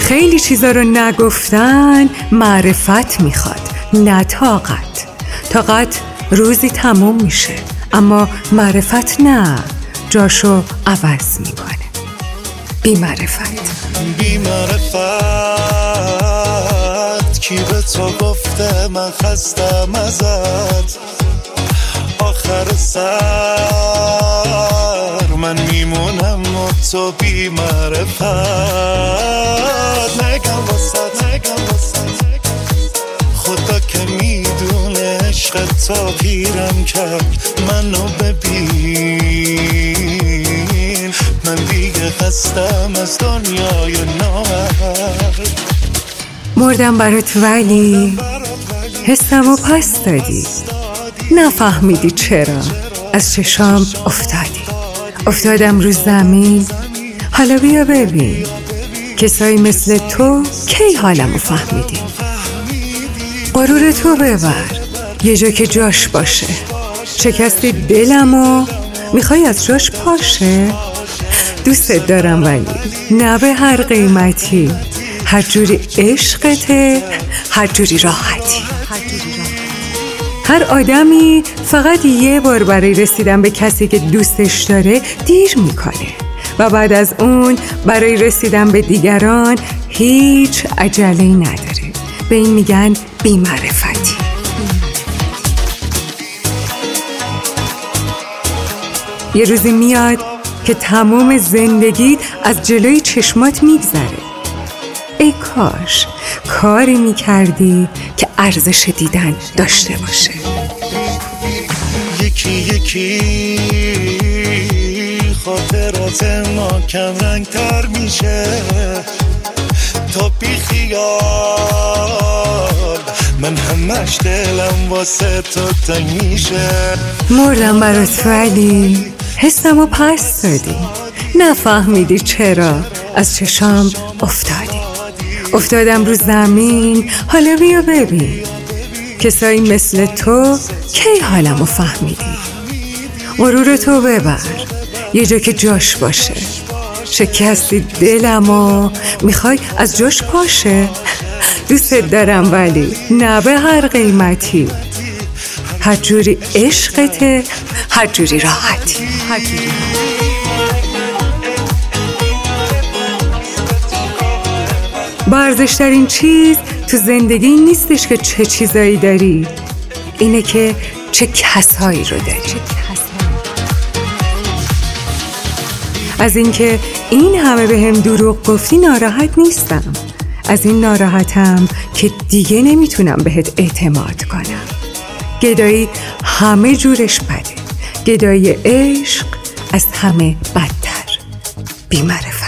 خیلی چیزا رو نگفتن معرفت می‌خواد نه طاقت. طاقت روزی تموم میشه اما معرفت نه جاشو عوض می‌کنه. بی معرفت بی معرفت کی به تو گفته من خستم ازت؟ آخر سر. من میمونم و تو بی معرفت نگم واسه نگم خدا که می‌دونه عشق تا پیرم کرد. منو ببین. من دیگه هستم از دنیای نامرد. مردم برات ولی حسم و پس دادی. نفهمیدی چرا از چشام افتادی. افتادم رو زمین. حالا بیا ببین. کسایی مثل تو کی حالمو فهمیدی؟ قرور تو ببر. یه جا که جاش باشه. شکستی دلمو. می‌خوای از جاش پاشه؟ دوستت دارم ولی. نه به هر قیمتی. هر جوری عشقته هر جوری راحتی. هر آدمی فقط یه بار برای رسیدن به کسی که دوستش داره دیر می‌کنه و بعد از اون برای رسیدن به دیگران هیچ عجله نداره. به این میگن بیمعرفتی. یه روزی میاد که تمام زندگیت از جلوی چشمات میگذره. ای کاش کاری می‌کردی که ارزش دیدن داشته باشه. یکی یکی خاطرات ما کم رنگ تر میشه. تا بی خیال من همش دلم واسه تو تنگ میشه. مردم برات ولی حسم و پس دادی. نفهمیدی چرا از چشام افتادی. افتادم رو زمین. حالا بیا ببین. کسایی مثل تو کی حالمو فهمیدی؟ غرور تو ببر. یه جا که جاش باشه. شکستی دلمو می‌خوای از جاش پاشه. دوستت دارم ولی نه به هر قیمتی. هر جوری عشقته هر جوری راحتی. برزشترین چیز تو زندگی نیستش که چه چیزایی داری. اینه که چه کسایی رو داری. از اینکه این همه به هم دروغ گفتی ناراحت نیستم. از این ناراحتم که دیگه نمی‌تونم بهت اعتماد کنم. گدایی همه جورش بده. گدایی عشق از همه بدتر. بیمعرفت.